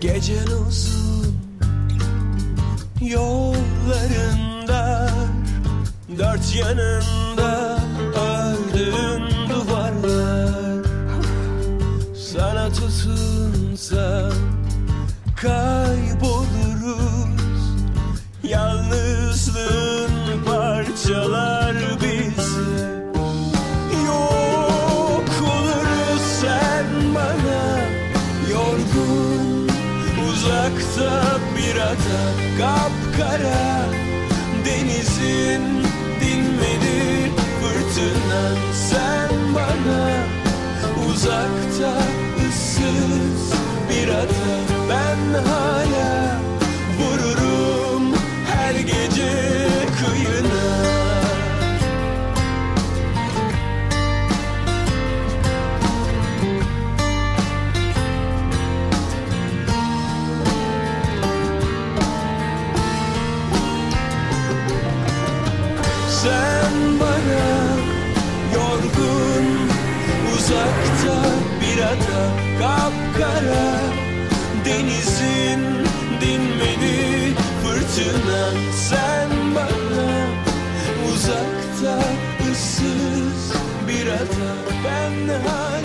Gecen uzun yollarında Dört yanında ördüğüm duvarlar. Sana tutunsa uzakta bir ada Kapkara denizin dinmedi fırtınan Sen bana uzakta ıssız bir ada Ben hala Sen bana yorgun uzakta bir ada kapkara denizin dinmedi fırtınan Sen bana uzakta ıssız bir ada ben hala